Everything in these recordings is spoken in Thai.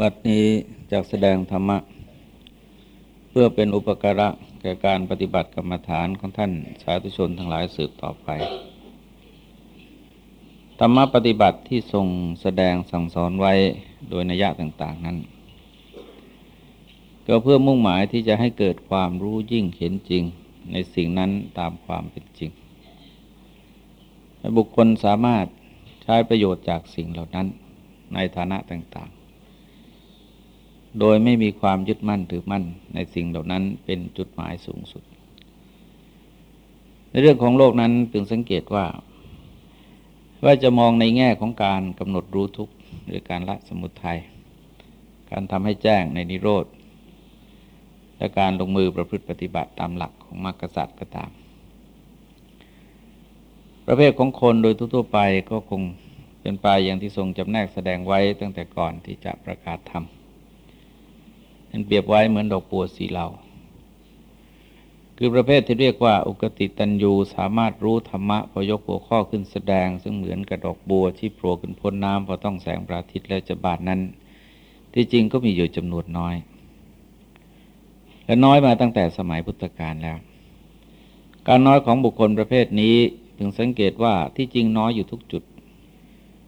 วัดนี้จากแสดงธรรมะ เพื่อเป็นอุปการะแก่การปฏิบัติกรรมฐานของท่านสาธุชนทั้งหลายสืบต่อไป ธรรมะปฏิบัติที่ทรงแสดงสั่งสอนไว้โดยนัยะต่าง ๆนั้น ก็เพื่อมุ่งหมายที่จะให้เกิดความรู้ยิ่งเห็นจริงในสิ่งนั้นตามความเป็นจริงให้บุคคลสามารถใช้ประโยชน์จากสิ่งเหล่านั้นในฐานะต่างๆ โดยไม่มีความยึดมั่นถือมั่นในสิ่งเหล่านั้นเป็นจุดหมายสูงสุด ในเรื่องของโลกนั้นพึงสังเกตว่า ว่าจะมองในแง่ของการกำหนดรู้ทุกข์หรือการละสมุทัยการทำให้แจ้งในนิโรธและการลงมือประพฤติปฏิบัติตามหลักของมรรคสัตว์ก็ตาม ประเภทของคนโดยทั่วไปก็คงเป็นไปอย่างที่ทรงจำแนกแสดงไว้ตั้งแต่ก่อนที่จะประกาศธรรม เป็นเปรียบไว้เหมือนดอกบัวสีเหลาคือประเภทที่เรียกว่า อุกติตันยูสามารถรู้ธรรมะพอยกหัวข้อขึ้นแสดง ซึ่งเหมือนกับดอกบัวที่โผล่ขึ้นพ้นน้ำพอต้องแสงพระอาทิตย์แล้วจะบาดนั้น ที่จริงก็มีอยู่จำนวนน้อย และน้อยมาตั้งแต่สมัยพุทธกาลแล้ว การน้อยของบุคคลประเภทนี้ถึงสังเกตว่าที่จริงน้อยอยู่ทุกจุด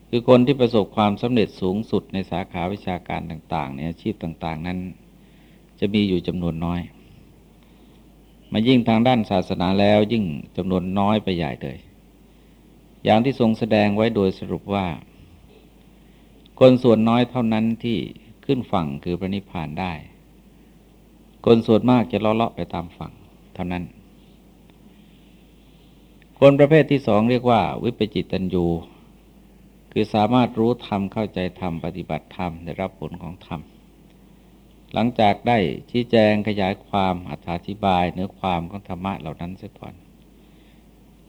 คือคนที่ประสบความสำเร็จสูงสุดในสาขาวิชาการต่าง ๆ ในอาชีพต่าง ๆ นั้น จะมีอยู่จำนวนน้อย มายิ่งทางด้านศาสนาแล้วยิ่งจำนวนน้อยไปใหญ่เลย อย่างที่ทรงแสดงไว้โดยสรุปว่า คนส่วนน้อยเท่านั้นที่ขึ้นฝั่งคือพระนิพพานได้ คนส่วนมากจะเลาะๆไปตามฝั่งเท่านั้น คนประเภทที่สองเรียกว่า วิปจิตตัญญูคือสามารถรู้ธรรมเข้าใจธรรมปฏิบัติธรรมได้รับผลของธรรม หลังจากได้ชี้แจงขยายความอธิบายเนื้อความของธรรมะเหล่านั้นเสียก่อน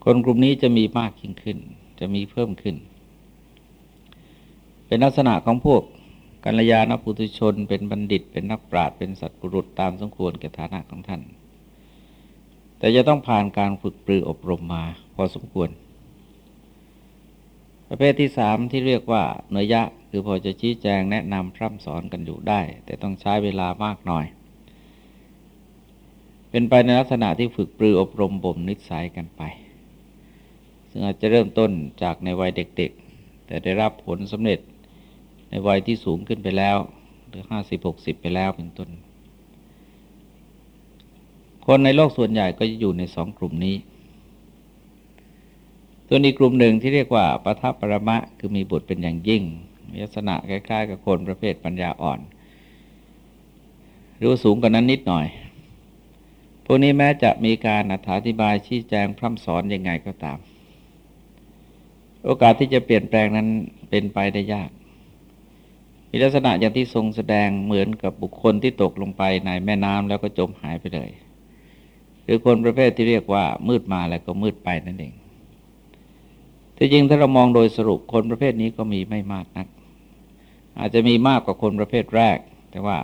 คนกลุ่มนี้จะมีมากยิ่งขึ้น จะมีเพิ่มขึ้น เป็นลักษณะของพวกกัลยาณปุถุชน เป็นบัณฑิต เป็นนักปราชญ์เป็นสัตว์ปุรุษตามสมควรแก่ฐานะของท่าน แต่จะต้องผ่านการฝึกปรืออบรมมาพอสมควร ประเภทที่สามที่เรียกว่าเนยยะ คือพอจะชี้แจงแนะนำพร่ำสอนกันอยู่ได้ แต่ต้องใช้เวลามากหน่อย เป็นไปในลักษณะที่ฝึกปรืออบรมบ่มนิสัยกันไป ซึ่งอาจจะเริ่มต้นจากในวัยเด็กๆ แต่ได้รับผลสำเร็จในวัยที่สูงขึ้นไปแล้ว หรือห้าสิบหกสิบไปแล้วเป็นต้น คนในโลกส่วนใหญ่ก็จะอยู่ในสองกลุ่มนี้ส่วนอีกกลุ่มหนึ่งที่เรียกว่าปทัปปรมะคือมีบทเป็นอย่างยิ่ง มีลักษณะคล้ายๆกับคนประเภทปัญญาอ่อน หรือสูงกว่านั้นนิดหน่อย พวกนี้แม้จะมีการอธิบายชี้แจงพร่ำสอนยังไงก็ตาม โอกาสที่จะเปลี่ยนแปลงนั้นเป็นไปได้ยาก มีลักษณะอย่างที่ทรงแสดงเหมือนกับบุคคลที่ตกลงไปในแม่น้ำแล้วก็จมหายไปเลยหรือคนประเภทที่เรียกว่ามืดมาแล้วก็มืดไปนั่นเองที่จริงถ้าเรามองโดยสรุปคนประเภทนี้ก็มีไม่มากนัก อาจจะมีมากกว่าคนประเภทแรก แต่ว่า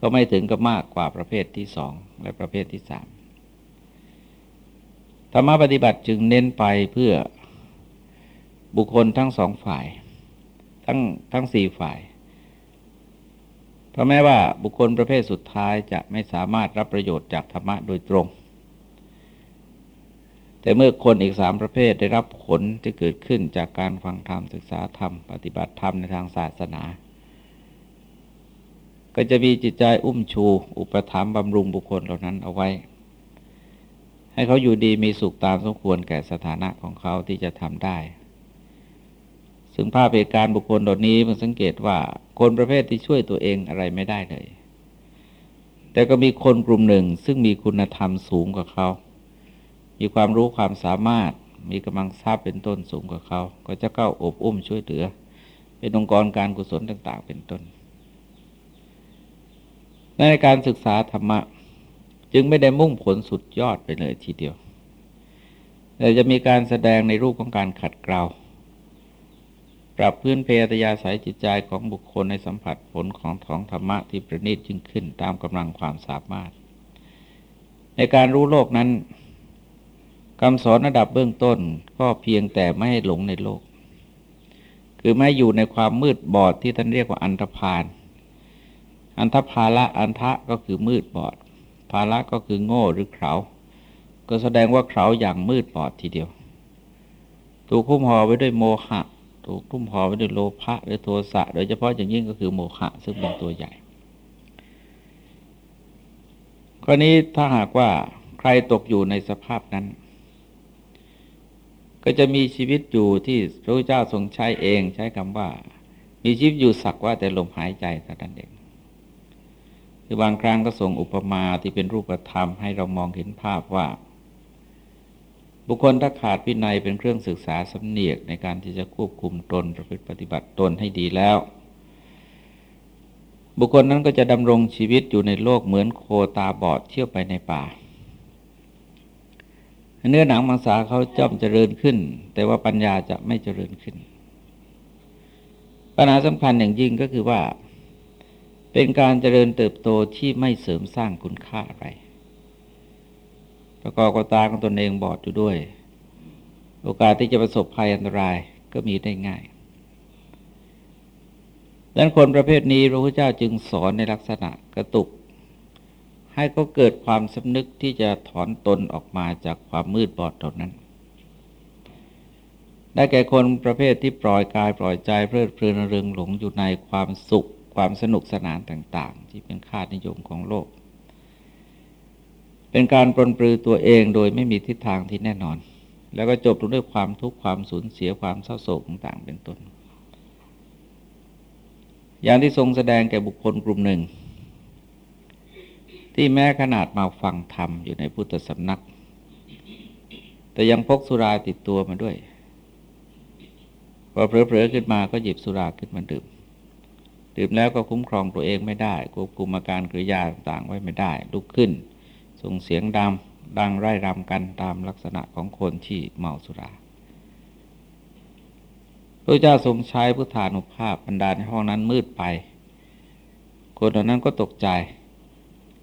ก็ไม่ถึงกับมากกว่าประเภทที่สองและประเภทที่สามธรรมะปฏิบัติจึงเน้นไปเพื่อบุคคลทั้งสองฝ่าย ทั้งทั้งสี่ฝ่าย เพราะแม้ว่าบุคคลประเภทสุดท้ายจะไม่สามารถรับประโยชน์จากธรรมะโดยตรง แต่เมื่อคนอีกสามประเภทได้รับผลที่เกิดขึ้นจากการฟังธรรมศึกษาธรรม ปฏิบัติธรรมในทางศาสนา ก็จะมีจิตใจอุ้มชู อุปถัมภ์บำรุงบุคคลเหล่านั้นเอาไว้ ให้เขาอยู่ดีมีสุขตามสมควรแก่สถานะของเขาที่จะทำได้ ซึ่งภาพเหตุการณ์บุคคลเหล่านี้มันสังเกตว่าคนประเภทที่ช่วยตัวเองอะไรไม่ได้เลย แต่ก็มีคนกลุ่มหนึ่งซึ่งมีคุณธรรมสูงกว่าเขา มีความรู้ความสามารถ มีกำลังทรัพย์เป็นต้นสูงกว่าเขา ก็จะเข้าอบอุ้มช่วยเหลือ เป็นองค์กรการกุศลต่าง ๆ เป็นต้น ในการศึกษาธรรมะ จึงไม่ได้มุ่งผลสุดยอดไปเลยทีเดียว แต่จะมีการแสดงในรูปของการขัดเกลาปรับพื้นเพตยาสายจิตใจของบุคคลในสัมผัสผลของของธรรมะที่ประณีตยิ่งขึ้นตามกำลังความสามารถ ในการรู้โลกนั้น คำสอนระดับเบื้องต้นก็เพียงแต่ไม่ให้หลงในโลก คือไม่อยู่ในความมืดบอดที่ท่านเรียกว่าอันธพาล อันทภาละอันทะก็คือมืดบอด ภาละก็คือโง่หรือเขาก็แสดงว่าเขาอย่างมืดบอดทีเดียว ถูกคุ้มห่อไว้ด้วยโมหะ ถูกคุ้มห่อไว้ด้วยโลภะหรือโทสะ โดยเฉพาะอย่างยิ่งก็คือโมหะ ซึ่งเป็นตัวใหญ่กรณีถ้าหากว่าใครตกอยู่ในสภาพนั้น ก็จะมีชีวิตอยู่ที่พระพุทธเจ้าทรงใช้เองใช้คำว่า มีชีวิตอยู่สักว่าแต่ลมหายใจเท่านั้นเองคือบางครั้งก็ส่งอุปมาที่เป็นรูปธรรมให้เรามองเห็นภาพว่า บุคคลถ้าขาดวินัยเป็นเครื่องศึกษาสำเนียกในการที่จะควบคุมตนประพฤติปฏิบัติตนให้ดีแล้ว บุคคลนั้นก็จะดำรงชีวิตอยู่ในโลกเหมือนโคตาบอดเที่ยวไปในป่า เนื้อหนังมังสาเขาจ้อมเจริญขึ้น แต่ว่าปัญญาจะไม่เจริญขึ้น ปัญหาสำคัญอย่างยิ่งก็คือว่า เป็นการเจริญเติบโตที่ไม่เสริมสร้างคุณค่าอะไรประกอบกับตาของตนเองบอดอยู่ด้วย โอกาสที่จะประสบภัยอันตรายก็มีได้ง่ายดังนั้นคนประเภทนี้พระพุทธเจ้าจึงสอนในลักษณะกระตุก ให้เขาเกิดความสำนึกที่จะถอนตนออกมาจากความมืดบอดตนนั้น ได้แก่คนประเภทที่ปล่อยกายปล่อยใจเพลิดเพลินเริงหลงอยู่ในความสุข ความสนุกสนานต่าง ๆ ที่เป็นค่านิยมของโลก เป็นการปลนปลือตัวเองโดยไม่มีทิศทางที่แน่นอน แล้วก็จบลงด้วยความทุกข์ความสูญเสียความเศร้าโศกต่างๆเป็นต้นอย่างที่ทรงแสดงแก่บุคคลกลุ่มหนึ่ง ที่แม้ขนาดมาฟังธรรมอยู่ในพุทธสำนัก แต่ยังพกสุราติดตัวมาด้วย พอเผลอๆขึ้นมาก็หยิบสุราขึ้นมาดื่ม ดื่มแล้วก็คุ้มครองตัวเองไม่ได้ควบคุมอาการกริยาต่างๆไว้ไม่ได้ ลุกขึ้น ส่งเสียงดังดังไร่รำกันตามลักษณะของคนที่เมาสุราพระเจ้าทรงใช้พุทธานุภาพบรรดาในห้องนั้นมืดไป คนเหล่านั้นก็ตกใจ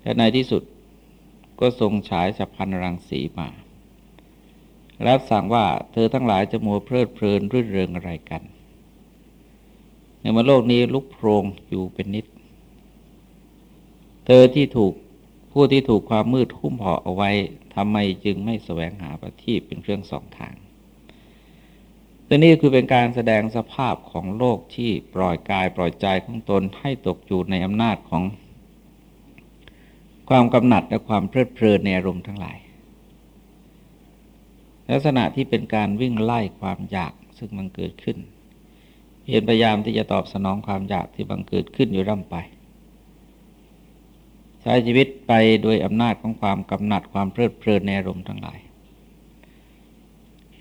และในที่สุดก็ทรงฉายสัพพันรังสีมาแล้วสั่งว่าเธอทั้งหลายจะมัวเพลิดเพลินรื่นเริงอะไรกัน ในมโลกนี้ลุกโพรงอยู่เป็นนิด เธอที่ถูกผู้ที่ถูกความมืดคุ้มห่อเอาไว้ทำไมจึงไม่แสวงหาประทีปเป็นเครื่องสองทางตัวนี้คือเป็นการแสดงสภาพของโลกที่ปล่อยกายปล่อยใจของตนให้ตกอยู่ในอำนาจของ ความกำหนัดและความเพลิดเพลินในอารมณ์ทั้งหลาย ลักษณะที่เป็นการวิ่งไล่ความอยากซึ่งมันเกิดขึ้นเพียรพยายามที่จะตอบสนองความอยากที่บังเกิดขึ้นอยู่ร่ำไป ใช้ชีวิตไปโดยอำนาจของความกำหนัดความเพลิดเพลินในอารมณ์ทั้งหลาย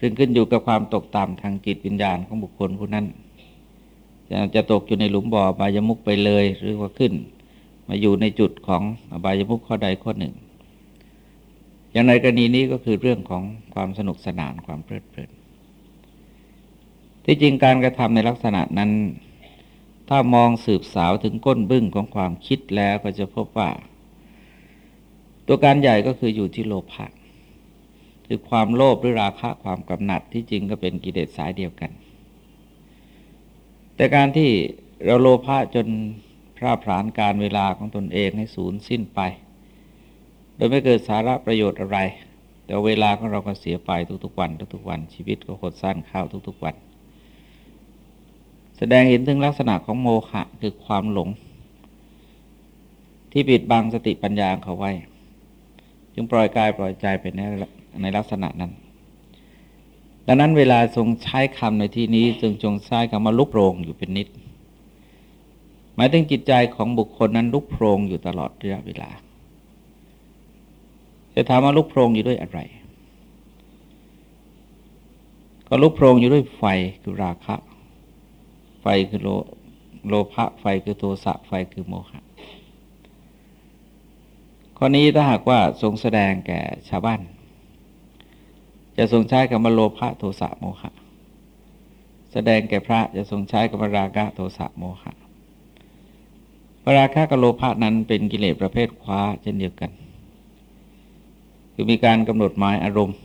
ซึ่งขึ้นอยู่กับความตกต่ำทางจิตวิญญาณของบุคคลผู้นั้น จะจะตกอยู่ในหลุมบ่อบายมุกไปเลยหรือว่าขึ้น มาอยู่ในจุดของอบายมุกข้อใดข้อหนึ่ง อย่างในกรณีนี้ก็คือเรื่องของความสนุกสนานความเพลิดเพลิน ที่จริงการกระทำในลักษณะนั้น ถ้ามองสืบสาวถึงก้นบึ้งของความคิดแล้วก็จะพบว่า ตัวการใหญ่ก็คืออยู่ที่โลภะคือความโลภหรือราคะความกำหนัดที่จริงก็เป็นกิเลสสายเดียวกัน แต่การที่เราโลภะจน พร่าพรานการเวลาของตนเองให้สูญสิ้นไป โดยไม่เกิดสาระประโยชน์อะไร แต่เวลาของเราก็เสียไปทุกๆวันทุกๆวัน ชีวิตก็หดสั้นเข้าทุกๆวัน แสดงเห็นถึงลักษณะของโมฆะคือความหลง ที่ปิดบังสติปัญญาเขาไว้ จึงปล่อยกายปล่อยใจไปในในลักษณะนั้นดังนั้นเวลาทรงใช้คำในที่นี้จึงจงใช้คำว่าลุกโรงอยู่เป็นนิด หมายถึงจิตใจของบุคคลนั้นลุกโพรงอยู่ตลอดระยะเวลา จะถามว่าลุกโพรงอยู่ด้วยอะไร ก็ลุกโพรงอยู่ด้วยไฟคือราคะ ไฟคือโลโลภะไฟคือโทสะไฟคือโมหะข้อนี้ถ้าหากว่าทรงแสดงแก่ชาวบ้าน จะทรงใช้คำว่าโลภะโทสะโมหะ แสดงแก่พระจะทรงใช้คำว่าราคะโทสะโมหะ ราคะกับโลภะนั้นเป็นกิเลสประเภทคว้าเช่นเดียวกัน คือมีการกำหนดหมายอารมณ์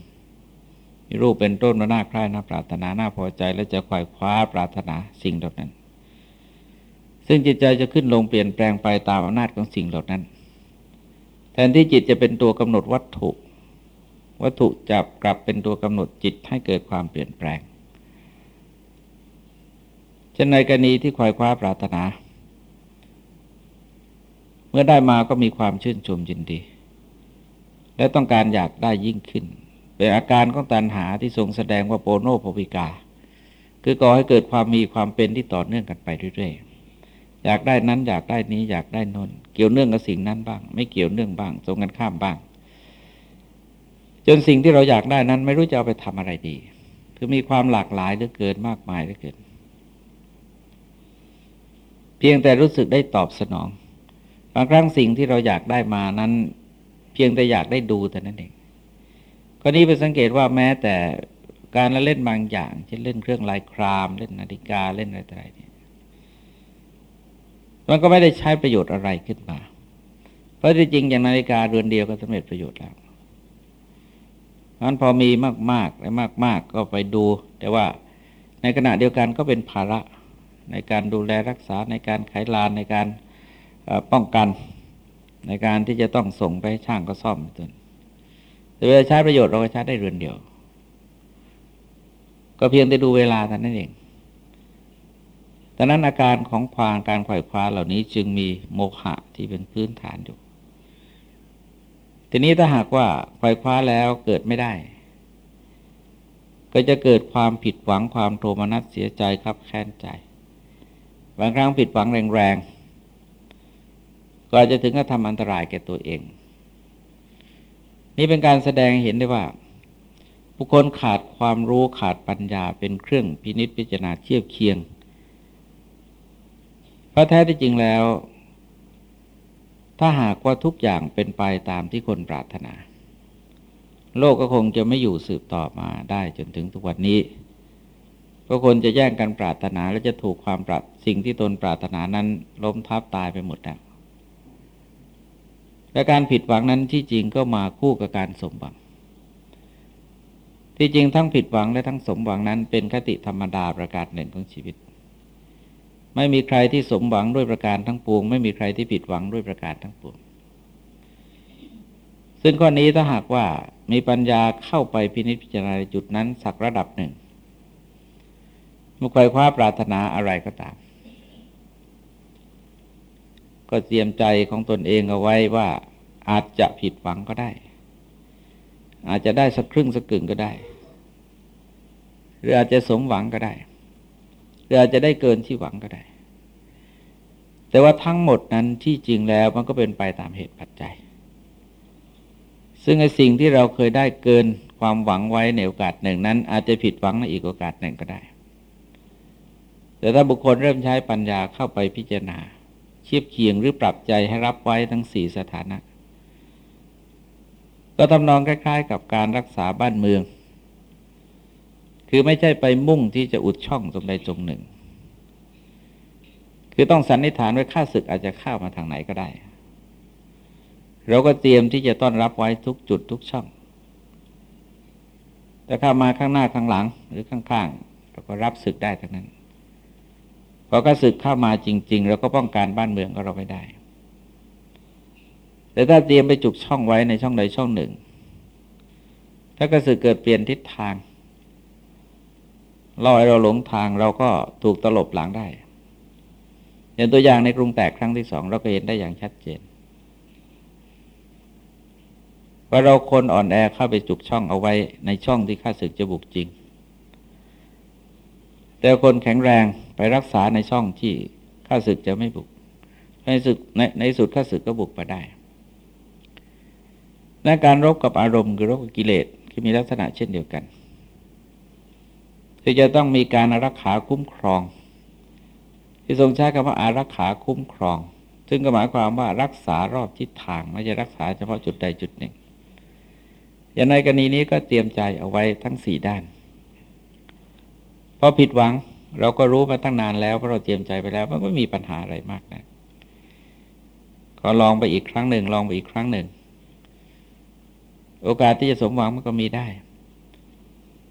มีรูปเป็นต้นว่าน่าใคร่น่าปรารถนาน่าพอใจ และจะขวายคว้าปรารถนาสิ่งเหล่านั้น ซึ่งจิตใจจะขึ้นลงเปลี่ยนแปลงไปตามอำนาจของสิ่งเหล่านั้น แทนที่จิตจะเป็นตัวกำหนดวัตถุ วัตถุจะกลับเป็นตัวกำหนดจิตให้เกิดความเปลี่ยนแปลงเช่นในกรณีที่ควายคว้าปรารถนา มื่อได้มาก็มีความชื่นชมยินดี และต้องการอยากได้ยิ่งขึ้น เป็นอาการของตัณหาที่ทรงแสดงว่าโปโนโพวิกา คือก่อให้เกิดความมีความเป็นที่ต่อเนื่องกันไปเรื่อยๆ อยากได้นั้นอยากได้นี้อยากได้นนเกี่ยวเนื่องกับสิ่งนั้นบ้าง ไม่เกี่ยวเนื่องบ้างตรงกันข้ามบ้าง จนสิ่งที่เราอยากได้นั้นไม่รู้จะเอาไปทำอะไรดี คือมีความหลากหลายเหลือเกินมากมายเหลือเกิน เพียงแต่รู้สึกได้ตอบสนอง บางครั้งสิ่งที่เราอยากได้มานั้น เพียงแต่อยากได้ดูแต่นั้นเองข้อนี้เป็นสังเกตว่าแม้แต่การละเล่นบางอย่าง เช่นเล่นเครื่องลายคราม เล่นนาฬิกาเล่นอะไรต่ออะไรเนี่ยมันก็ไม่ได้ใช้ประโยชน์อะไรขึ้นมา เพราะที่จริงอย่างนาฬิกาเรือนเดียวก็สำเร็จประโยชน์แล้วมันพอมีมากๆและมาก ๆ ก็ไปดู แต่ว่าในขณะเดียวกันก็เป็นภาระในการดูแลรักษาในการไขลานในการ ป้องกันในการที่จะต้องส่งไปช่างก็ซ่อมจนแต่เวลาใช้ประโยชน์เราก็ใช้ได้เรือนเดียว ก็เพียงแต่ดูเวลาเท่านั้นเองดังนั้นอาการของความการไขว่คว้าเหล่านี้จึงมีโมฆะที่เป็นพื้นฐานอยู่ ทีนี้ถ้าหากว่าไขว่คว้าแล้วเกิดไม่ได้ ก็จะเกิดความผิดหวังความโทมนัสเสียใจครับแค้นใจ บางครั้งผิดหวังแรงๆ ก็อาจจะถึงกับทำอันตรายแก่ตัวเอง นี่เป็นการแสดงเห็นได้ว่า บุคคลขาดความรู้ขาดปัญญาเป็นเครื่องพินิษพิจารณาเทียบเคียง เพราะแท้ที่จริงแล้ว ถ้าหากว่าทุกอย่างเป็นไปตามที่คนปรารถนา โลกก็คงจะไม่อยู่สืบต่อมาได้จนถึงทุกวันนี้ก็คนจะแย่งกันปรารถนาและจะถูกความปรารสิ่งที่ตนปรารถนานั้นล้มทับตายไปหมดแล้ว และการผิดหวังนั้นที่จริงก็มาคู่กับการสมหวัง ที่จริงทั้งผิดหวังและทั้งสมหวังนั้นเป็นคติธรรมดาประกาศหนึ่งของชีวิต ไม่มีใครที่สมหวังด้วยประการทั้งปวง ไม่มีใครที่ผิดหวังด้วยประการทั้งปวง ซึ่งข้อนี้ถ้าหากว่ามีปัญญาเข้าไปพินิจพิจารณาจุดนั้นสักระดับหนึ่งมื่อใครคว้าปรารถนาอะไรก็ตาม ก็เตรียมใจของตนเองเอาไว้ว่าอาจจะผิดหวังก็ได้ อาจจะได้สักครึ่งสักกึ่งก็ได้ หรืออาจจะสมหวังก็ได้ หรืออาจจะได้เกินที่หวังก็ได้ แต่ว่าทั้งหมดนั้นที่จริงแล้วมันก็เป็นไปตามเหตุปัจจัย ซึ่งไอ้สิ่งที่เราเคยได้เกินความหวังไว้ในโอกาสหนึ่งนั้น อาจจะผิดหวังในอีกโอกาสหนึ่งก็ได้ แต่ถ้าบุคคลเริ่มใช้ปัญญาเข้าไปพิจารณา เทียบเคียงหรือปรับใจให้รับไว้ทั้งสี่สถานะ ก็ทำนองคล้าย ๆ กับการรักษาบ้านเมือง คือไม่ใช่ไปมุ่งที่จะอุดช่องตรงใดตรงหนึ่ง คือต้องสันนิษฐานไว้ข้าศึกอาจจะเข้ามาทางไหนก็ได้ เราก็เตรียมที่จะต้อนรับไว้ทุกจุดทุกช่องแต่เข้ามาข้างหน้าข้างหลังหรือข้างๆเราก็รับศึกได้ทั้งนั้น พอกระสึกเข้ามาจริง ๆ เราก็ป้องกันบ้านเมืองก็เราไม่ได้ แต่ถ้าเตรียมไปจุกช่องไว้ในช่องใดช่องหนึ่ง ถ้ากระสึกเกิดเปลี่ยนทิศทางล่อให้เราหลงทางเราก็ถูกตลบหลังได้ อย่างตัวอย่างในกรุงแตกครั้งที่สองเราก็เห็นได้อย่างชัดเจนว่าเราคนอ่อนแอเข้าไปจุกช่องเอาไว้ในช่องที่ข้าศึกจะบุกจริง แต่คนแข็งแรง ไปรักษาในช่องที่ข้าศึกจะไม่บุก ในสุดในในสุดข้าศึกก็บุกไปได้ในการรบกับอารมณ์คือรบกับกิเลสที่มีลักษณะเช่นเดียวกันคือจะต้องมีการอารักขาคุ้มครอง ที่ทรงใช้คำว่าอารักขาคุ้มครอง ซึ่งก็หมายความว่ารักษารอบทิศทางไม่ใช่รักษาเฉพาะจุดใดจุดหนึ่ง อย่างในกรณีนี้ก็เตรียมใจเอาไว้ทั้งสี่ด้านพอผิดหวัง เราก็รู้มาตั้งนานแล้วเพราะเราเตรียมใจไปแล้ว มันก็มีปัญหาอะไรมากนะก็ลองไปอีกครั้งหนึ่ง ลองไปอีกครั้งหนึ่ง โอกาสที่จะสมหวังมันก็มีได้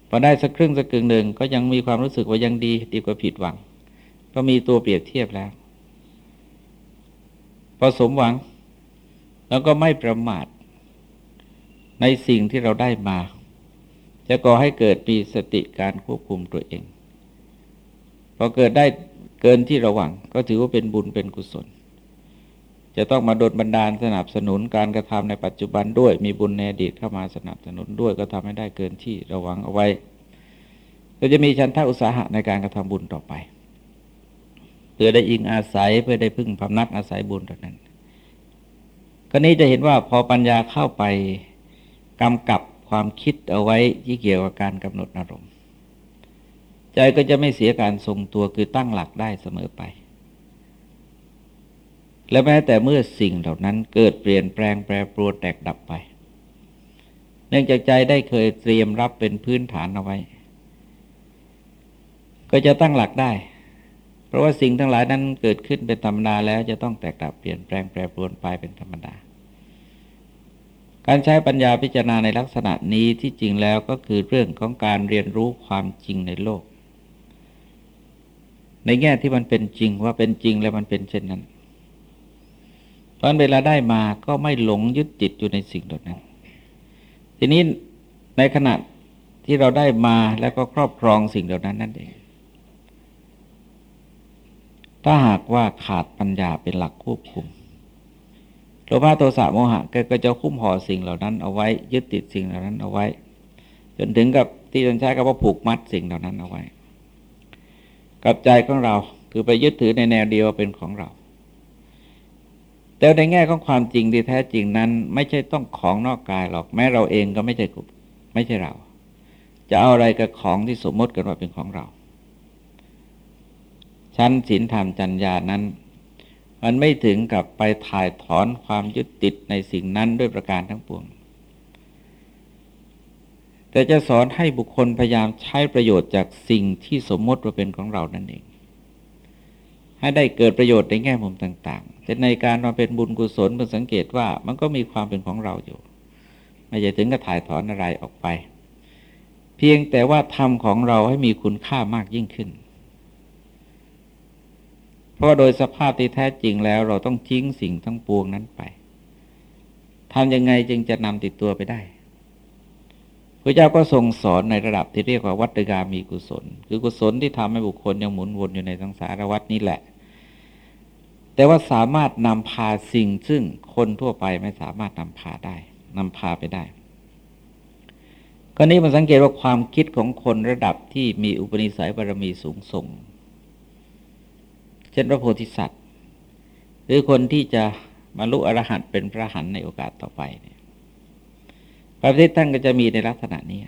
พอได้สักครึ่งสักกึ่งหนึ่งก็ยังมีความรู้สึกว่ายังดีดีกว่าผิดหวัง ก็มีตัวเปรียบเทียบแล้ว พอสมหวัง แล้วก็ไม่ประมาท ในสิ่งที่เราได้มา จะก่อให้เกิดมีสติการควบคุมตัวเอง พอเกิดได้เกินที่ระหวัง ก็ถือว่าเป็นบุญเป็นกุศล จะต้องมาโดนบันดาลสนับสนุนการกระทำในปัจจุบันด้วย มีบุญในอดีตเข้ามาสนับสนุนด้วย ก็ทำให้ได้เกินที่ระวังเอาไว้ก็จะมีชันท่าอุตสาหะในการกระทำบุญต่อไป เพื่อได้อิงอาศัยเพื่อได้พึ่งพำนักอาศัยบุญตรงนั้นก็นี้จะเห็นว่าพอปัญญาเข้าไปกำกับความคิดเอาไว้ที่เกี่ยวกับการกำหนดอารมณ์ ใจก็จะไม่เสียการทรงตัวคือตั้งหลักได้เสมอไป และแม้แต่เมื่อสิ่งเหล่านั้นเกิดเปลี่ยนแปลงแปรปรวนแตกดับไป เนื่องจากใจได้เคยเตรียมรับเป็นพื้นฐานเอาไว้ ก็จะตั้งหลักได้ เพราะว่าสิ่งทั้งหลายนั้นเกิดขึ้นเป็นธรรมดาแล้วจะต้องแตกดับเปลี่ยนแปลงแปรปรวนไปเป็นธรรมดาการใช้ปัญญาพิจารณาในลักษณะนี้ที่จริงแล้วก็คือเรื่องของการเรียนรู้ความจริงในโลก ในแง่ที่มันเป็นจริงว่าเป็นจริงแล้วมันเป็นเช่นนั้นตอนเวลาได้มาก็ไม่หลงยึดติดอยู่ในสิ่งเหล่านั้น ทีนี้ในขณะที่เราได้มาแล้วก็ครอบครองสิ่งเหล่านั้นนั่นเอง ถ้าหากว่าขาดปัญญาเป็นหลักควบคุมโลภะโทสะโมหะก็จะคุ้มห่อสิ่งเหล่านั้นเอาไว้ ยึดติดสิ่งเหล่านั้นเอาไว้ จนถึงกับที่ตนใช้กับว่าผูกมัดสิ่งเหล่านั้นเอาไว้ กับใจของเรา คือไปยึดถือในแนวเดียวเป็นของเรา แต่ในแง่ของความจริงที่แท้จริงนั้น ไม่ใช่ต้องของนอกกายหรอก แม้เราเองก็ไม่ใช่ไม่ใช่เรา จะเอาอะไรกับของที่สมมติกันว่าเป็นของเรา ชั้นศีลธรรมจัญญานั้น มันไม่ถึงกับไปถ่ายถอนความยึดติดในสิ่งนั้นด้วยประการทั้งปวง แต่จะสอนให้บุคคลพยายามใช้ประโยชน์จากสิ่งที่สมมติว่าเป็นของเรานั่นเอง ให้ได้เกิดประโยชน์ในแง่มุมต่างๆ แต่ในการมาเป็นบุญกุศลเพื่อสังเกตว่ามันก็มีความเป็นของเราอยู่ ไม่ใช่ถึงกับถ่ายถอนอะไรออกไป เพียงแต่ว่าทำของเราให้มีคุณค่ามากยิ่งขึ้น เพราะโดยสภาพที่แท้จริงแล้วเราต้องทิ้งสิ่งทั้งปวงนั้นไปทำยังไงจึงจะนำติดตัวไปได้ พระเจ้าก็ทรงสอนในระดับที่เรียกว่าวัตกามีกุศล คือกุศลที่ทำให้บุคคลยังหมุนวนอยู่ในสังสารวัฏนี้แหละ แต่ว่าสามารถนำพาสิ่งซึ่งคนทั่วไปไม่สามารถนำพาได้นำพาไปได้ก็นี้มันสังเกตว่าความคิดของคนระดับที่มีอุปนิสัยบารมีสูงส่ง เช่นพระโพธิสัตว์ หรือคนที่จะมาลุอรหัตเป็นพระหันในโอกาสต่อไป เนี่ยพระพุทธท่านก็จะมีในลักษณะนี้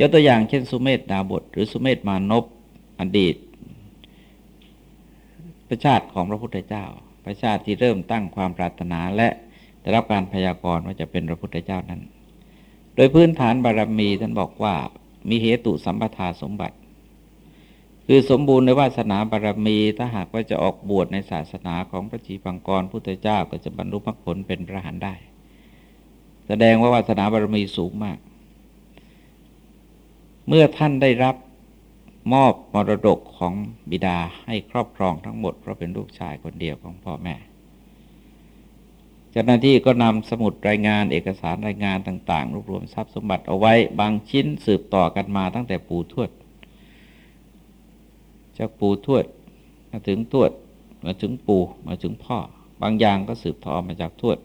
ยกตัวอย่างเช่นสุเมธดาบท หรือสุเมธมานพอดีต ประชาติของพระพุทธเจ้า ประชาติที่เริ่มตั้งความปรารถนาและได้รับการพยากรณ์ว่าจะเป็นพระพุทธเจ้านั้น โดยพื้นฐานบารมีท่านบอกว่ามีเหตุสัมปทาสมบัติ คือสมบูรณ์ในวาสนาบารมีถ้าหากว่าจะออกบวชในศาสนาของพระจีปังกรพุทธเจ้าก็จะบรรลุมรรคผลเป็นพระหันได้ แสดงว่าวาสนาบารมีสูงมาก เมื่อท่านได้รับมอบมรดกของบิดาให้ครอบครองทั้งหมด เพราะเป็นลูกชายคนเดียวของพ่อแม่เจ้าหน้าที่ก็นำสมุดรายงานเอกสารรายงานต่างๆ รวบรวมทรัพย์สมบัติเอาไว้บางชิ้นสืบต่อกันมาตั้งแต่ปู่ทวด จากปู่ทวดมาถึงทวดมาถึงปู่มาถึงพ่อ บางอย่างก็สืบต่อมาจากทวด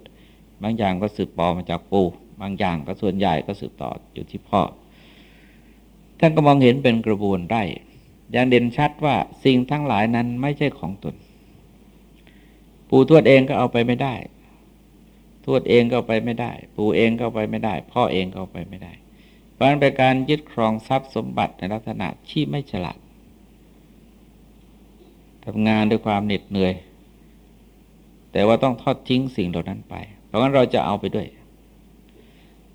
บางอย่างก็สืบต่อมาจากปู่บางอย่างก็ส่วนใหญ่ก็สืบต่ออยู่ที่พ่อ ท่านก็มองเห็นเป็นกระบวนได้อย่างเด่นชัดว่าสิ่งทั้งหลายนั้นไม่ใช่ของตน ปู่ทวดเองก็เอาไปไม่ได้ ทวดเองก็ไปไม่ได้ ปู่เองก็ไปไม่ได้ พ่อเองก็ไปไม่ได้เพราะนั้นเป็นการยึดครองทรัพย์สมบัติในลักษณะที่ไม่ฉลาดทำงานด้วยความเหน็ดเหนื่อย แต่ว่าต้องทอดทิ้งสิ่งเหล่านั้นไป เพราะงั้นเราจะเอาไปด้วย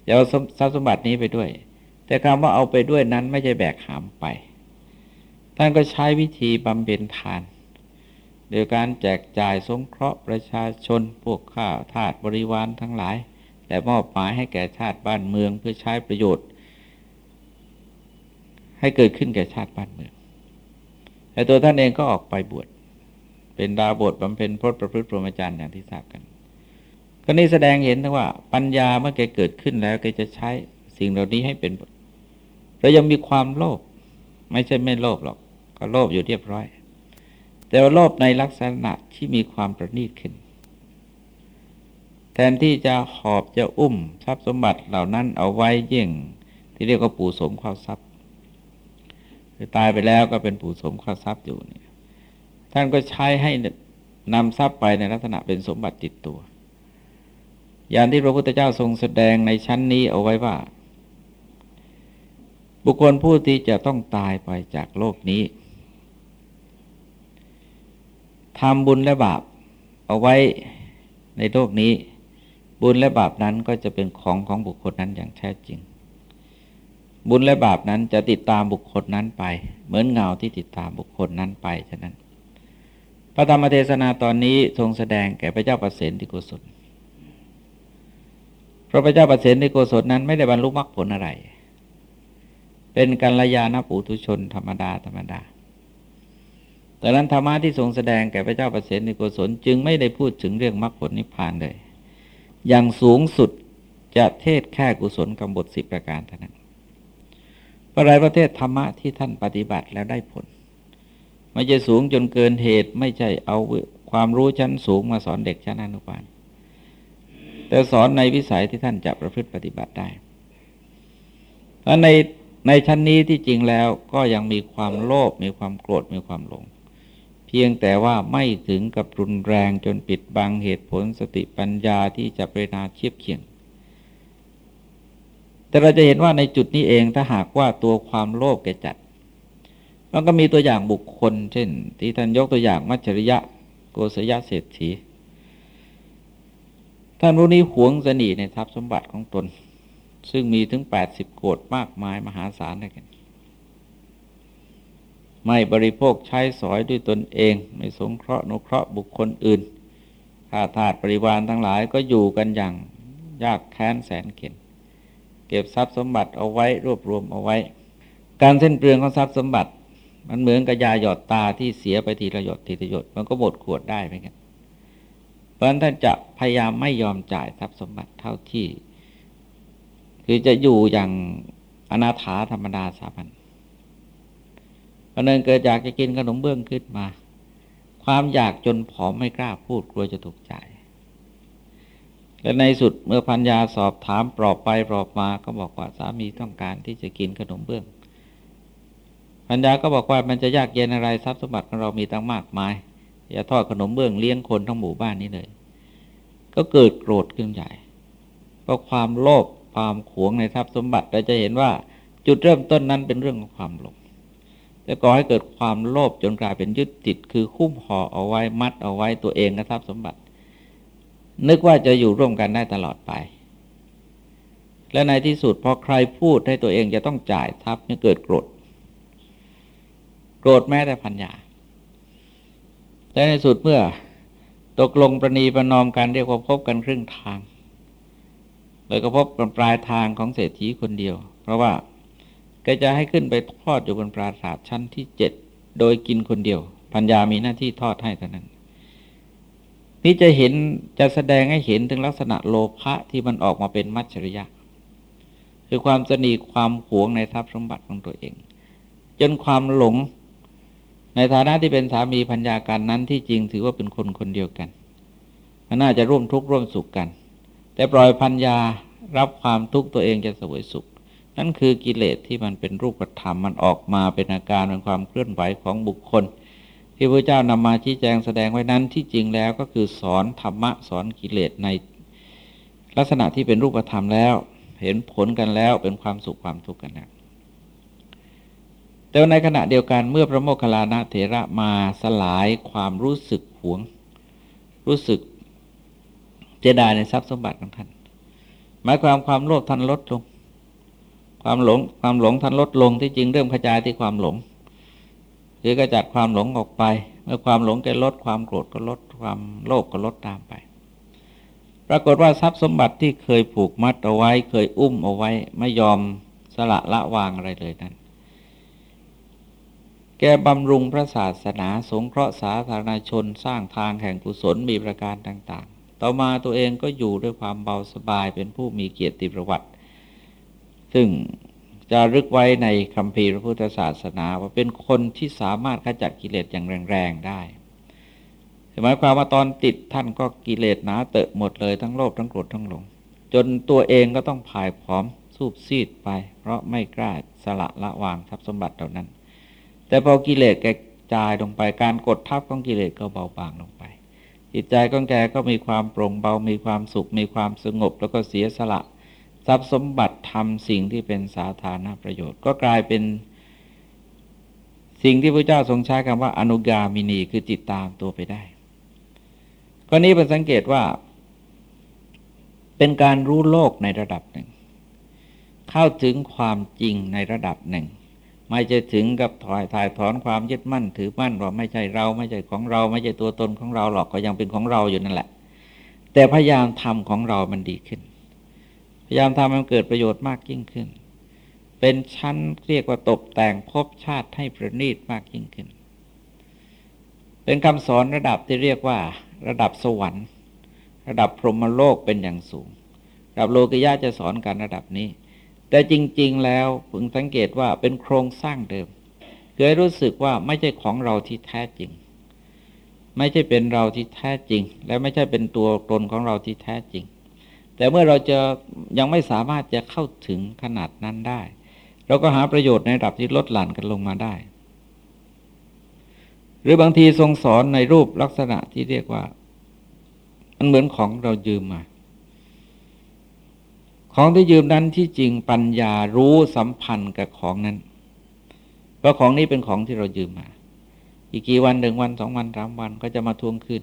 จะเอาทรัพย์สมบัตินี้ไปด้วย แต่คำว่าเอาไปด้วยนั้นไม่ใช่แบกหามไป ท่านก็ใช้วิธีบำเพ็ญทาน โดยการแจกจ่ายสงเคราะห์ประชาชนพวกข้าทาสบริวารทั้งหลายแต่มอบหมายให้แก่ชาติบ้านเมืองเพื่อใช้ประโยชน์ ให้เกิดขึ้นแก่ชาติบ้านเมืองแต่ตัวท่านเองก็ออกไปบวชเป็นดาบทบำเพ็ญพรตประพฤติพรหมจรรย์อย่างที่ทราบกัน ก็นี้แสดงเห็นว่า ปัญญาเมื่อแกเกิดขึ้นแล้วแกจะใช้สิ่งเหล่านี้ให้เป็นเรายังมีความโลภไม่ใช่ไม่โลภหรอก ก็โลภอยู่เรียบร้อย แต่ว่าโลภในลักษณะที่มีความประณีตขึ้น แทนที่จะหอบจะอุ้มทรัพย์สมบัติเหล่านั้นเอาไว้เยี่ยงที่เรียกว่าปู่สมข้าวทรัพย์คือตายไปแล้วก็เป็นปู่สมข้าวทรัพย์อยู่เนี่ยท่านก็ใช้ให้นำทรัพย์ไปในลักษณะเป็นสมบัติติดตัว อย่างที่พระพุทธเจ้าทรงแสดงในชั้นนี้เอาไว้ว่า บุคคลผู้ที่จะต้องตายไปจากโลกนี้ทำบุญและบาปเอาไว้ในโลกนี้ บุญและบาปนั้นก็จะเป็นของของบุคคลนั้นอย่างแท้จริง บุญและบาปนั้นจะติดตามบุคคลนั้นไป เหมือนเงาที่ติดตามบุคคลนั้นไปฉะนั้น พระธรรมเทศนาตอนนี้ทรงแสดงแก่พระเจ้าประเสนที่โกศล พระพเจ้าประเสนที่โกศลนั้นไม่ได้บรรลุมรรคผลอะไร เป็นกัลยาณปุถุชนธรรมดาธรรมดา แต่นั้นธรรมะที่ทรงแสดงแก่พระเจ้าประเสนที่โกศลจึงไม่ได้พูดถึงเรื่องมรรคผลนิพพานเลย อย่างสูงสุดจะเทศแค่กุศลกรรมบทสิบประการเท่านั้นพระไรประเทศธรรมะที่ท่านปฏิบัติแล้วได้ผล ไม่ใช่สูงจนเกินเหตุไม่ใช่เอาความรู้ชั้นสูงมาสอนเด็กชั้นอนุบาล แต่สอนในวิสัยที่ท่านจะประพฤติปฏิบัติได้แลในในชั้นนี้ที่จริงแล้วก็ยังมีความโลภมีความโกรธมีความหลง เพียงแต่ว่าไม่ถึงกับรุนแรงจนปิดบังเหตุผลสติปัญญาที่จะไปนาเทียบเคียง แต่เราจะเห็นว่าในจุดนี้เองถ้าหากว่าตัวความโลภแกจัดมันก็มีตัวอย่างบุคคล เช่น ที่ท่านยกตัวอย่างมัจฉริยะโกศยะเศรษฐี ท่านรู้นี้หวงสนีในทรัพย์สมบัติของตน ซึ่งมีถึงแปดสิบโกดมากมายมหาศาลด้วยกัน ไม่บริโภคใช้สอยด้วยตนเอง ไม่สงเคราะห์นุเคราะห์บุคคลอื่นข้าทาสปริวารทั้งหลายก็อยู่กันอย่างยากแค้นแสนเข็นเก็บทรัพย์สมบัติเอาไว้รวบรวมเอาไว้ การเส้นเปลืองของทรัพย์สมบัติ มันเหมือนกับยาหยอดตาที่เสียไปทีละหยดทีละหยดมันก็หมดขวดได้ไหมครับ เพราะฉะนั้นท่านจะพยายามไม่ยอมจ่ายทรัพย์สมบัติเท่าที่ คือจะอยู่อย่างอนาถาธรรมดาสามัญพอเนินเกิดอยากจะกินขนมเบื้องขึ้นมา ความอยากจนผอมไม่กล้าพูดกลัวจะถูกจ่ายและในสุดเมื่อพัญญาสอบถามปลอบไปปลอบมาก็บอกว่าสามีต้องการที่จะกินขนมเบื้องพัญญาก็บอกว่ามันจะยากเย็นอะไรทรัพย์สมบัติของเรามีตั้งมากมาย อย่าทอดขนมเบื้องเลี้ยงคนทั้งหมู่บ้านนี้เลย ก็เกิดโกรธขึ้นใหญ่เพราะความโลภความขวงในทรัพย์สมบัติเราจะเห็นว่าจุดเริ่มต้นนั้นเป็นเรื่องของความหลงแต่ก่อให้เกิดความโลภจนกลายเป็นยึดติดคือคุ้มห่อเอาไว้มัดเอาไว้ตัวเองกับทรัพย์สมบัติ นึกว่าจะอยู่ร่วมกันได้ตลอดไป และในที่สุดพอใครพูดให้ตัวเองจะต้องจ่ายทรัพย์นี่เกิดโกรธโกรธแม้แต่พัญญา แต่ในสุดเมื่อตกลงประนีประนอมกันเรียกว่าพบกันครึ่งทางเลยก็พบกันปลายทางของเศรษฐีคนเดียว เพราะว่าแกจะให้ขึ้นไปทอดอยู่บนปราสาทชั้นที่เจ็ดโดยกินคนเดียวพัญญามีหน้าที่ทอดให้เท่านั้น นี่จะเห็นจะแสดงให้เห็นถึงลักษณะโลภะที่มันออกมาเป็นมัจฉริยะ คือความสนีความหวงในทรัพย์สมบัติของตัวเอง จนความหลง ในฐานะที่เป็นสามีพัญญากันนั้นที่จริงถือว่าเป็นคนคนเดียวกันมันน่าจะร่วมทุกข์ร่วมสุขกัน แต่ปล่อยพัญญารับความทุกข์ตัวเองจะสวยสุข นั่นคือกิเลสที่มันเป็นรูปธรรมมันออกมาเป็นอาการเป็นความเคลื่อนไหวของบุคคล ที่พระเจ้านำมาชี้แจงแสดงไว้นั้นที่จริงแล้วก็คือสอนธรรมะสอนกิเลสในลักษณะที่เป็นรูปธรรมแล้ว เห็นผลกันแล้วเป็นความสุขความทุกข์กันแล้ว แต่ในขณะเดียวกันเมื่อพระโมคคัลลานะเถระมาสลายความรู้สึกหวง รู้สึกเจดายในทรัพย์สมบัติของท่าน หมายความความโลภท่านลดลง ความหลงความหลงท่านลดลงที่จริงเริ่มกระจายที่ความหลงหรือกระจัดความหลงออกไป เมื่อความหลงแกลดความโกรธก็ลดความโลภก็ลดตามไป ปรากฏว่าทรัพย์สมบัติที่เคยผูกมัดเอาไว้ เคยอุ้มเอาไว้ไม่ยอมสละละวางอะไรเลยนั้น แกบำรุงพระศาสนาสงเคราะห์สาธารณชนสร้างทางแห่งกุศลมีประการต่างๆ ต่อมาตัวเองก็อยู่ด้วยความเบาสบายเป็นผู้มีเกียรติประวัติ ซึ่งจะรึกไว้ในคำพีพระพุทธศาสนาว่าเป็นคนที่สามารถขจัดกิเลสอย่างแรงๆได้หมายความว่าตอนติดท่านก็กิเลสหนาเตอะหมดเลยทั้งโลภทั้งโกรธทั้งหลง จนตัวเองก็ต้องผายผอมสูบซีดไป เพราะไม่กล้าสละละวางทรัพย์สมบัติเหล่านั้น แต่พอกิเลสแกจายลงไปการกดทับของกิเลสก็เบาบางลงไป จิตใจของแกก็มีความโปร่งเบามีความสุข มีความสงบแล้วก็เสียสละทรัพย์สมบัติทำสิ่งที่เป็นสาธารณประโยชน์ ก็กลายเป็น สิ่งที่พระเจ้าทรงใช้คำว่าอนุกามินีคือติดตามตัวไปได้กรณีเป็นสังเกตว่า เป็นการรู้โลกในระดับหนึ่ง เข้าถึงความจริงในระดับหนึ่ง ไม่จะถึงกับถอยถ่ายถอนความยึดมั่นถือมั่นว่าไม่ใช่เราไม่ใช่ของเรา ไม่ใช่ตัวตนของเราหรอกก็ยังเป็นของเราอยู่นั่นแหละ แต่พยายามทำของเรามันดีขึ้น พยายามทำให้มันเกิดประโยชน์มากยิ่งขึ้น เป็นชั้นเรียกว่าตกแต่งภพชาติให้ประณีตมากยิ่งขึ้น เป็นคำสอนระดับที่เรียกว่า ระดับสวรรค์ ระดับพรหมโลกเป็นอย่างสูงระดับโลกิยะจะสอนการระดับนี้ แต่จริง ๆ แล้วพึงสังเกตว่าเป็นโครงสร้างเดิมเคยรู้สึกว่าไม่ใช่ของเราที่แท้จริง ไม่ใช่เป็นเราที่แท้จริง และไม่ใช่เป็นตัวตนของเราที่แท้จริง แต่เมื่อเราจะยังไม่สามารถจะเข้าถึงขนาดนั้นได้ เราก็หาประโยชน์ในระดับที่ลดหลั่นกันลงมาได้ หรือบางทีทรงสอนในรูปลักษณะที่เรียกว่า มันเหมือนของเรายืมมา ของที่ยืมนั้นที่จริงปัญญารู้สัมพันธ์กับของนั้น เพราะของนี้เป็นของที่เรายืมมา อีกกี่วันหนึ่งวันสองวันสามวันก็จะมาทวงคืน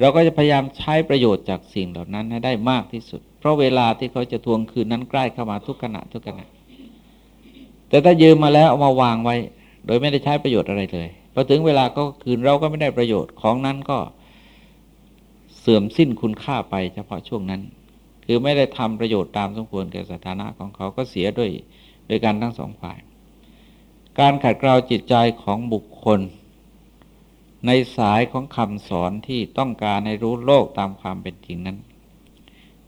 เราก็จะพยายามใช้ประโยชน์จากสิ่งเหล่านั้นให้ได้มากที่สุด เพราะเวลาที่เขาจะทวงคืนนั้นใกล้เข้ามาทุกขณะทุกขณะ แต่ถ้ายืมมาแล้วเอามาวางไว้ โดยไม่ได้ใช้ประโยชน์อะไรเลยพอถึงเวลาก็คืนเราก็ไม่ได้ประโยชน์ของนั้นก็เสื่อมสิ้นคุณค่าไปเฉพาะช่วงนั้น คือไม่ได้ทำประโยชน์ตามสมควรแก่สถานะของเขาก็เสียด้วยโดยการทั้งสองฝ่าย การขัดเกลาจิตใจของบุคคล ในสายของคำสอนที่ต้องการให้รู้โลกตามความเป็นจริงนั้น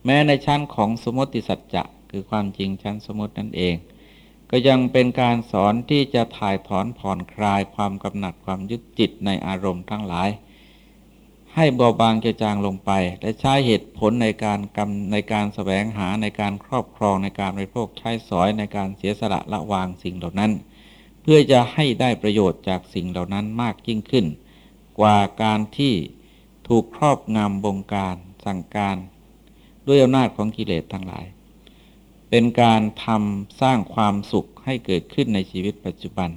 แม้ในชั้นของสมมติสัจจะคือความจริงชั้นสมมตินั่นเอง ก็ยังเป็นการสอนที่จะถ่ายถอนผ่อนคลายความกำหนัดความยึดจิตในอารมณ์ทั้งหลาย ให้เบาบางเจางลงไป และใช้เหตุผลในการกำในการสแสวงหาในการครอบครองในการบริโภคใช้สอยในการเสียสละละวางสิ่งเหล่านั้น เพื่อจะให้ได้ประโยชน์จากสิ่งเหล่านั้นมากยิ่งขึ้น กว่าการที่ถูกครอบงำบงการสั่งการด้วยอำนาจของกิเลสทั้งหลาย เป็นการทำสร้างความสุขให้เกิดขึ้นในชีวิตปัจจุบัน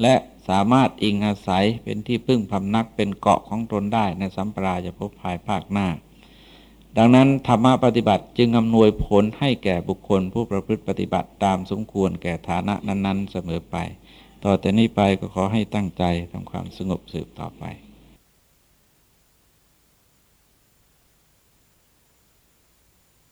และ สามารถอิงอาศัยเป็นที่พึ่งพำนักเป็นเกาะของตนได้ในสัมปราจะพบภายภาคหน้า ดังนั้นธรรมะปฏิบัติจึงอำนวยผลให้แก่บุคคลผู้ประพฤติปฏิบัติตามสมควรแก่ฐานะนั้น ๆ เสมอไป ต่อแต่นี้ไปก็ขอให้ตั้งใจทำความสงบสืบต่อไป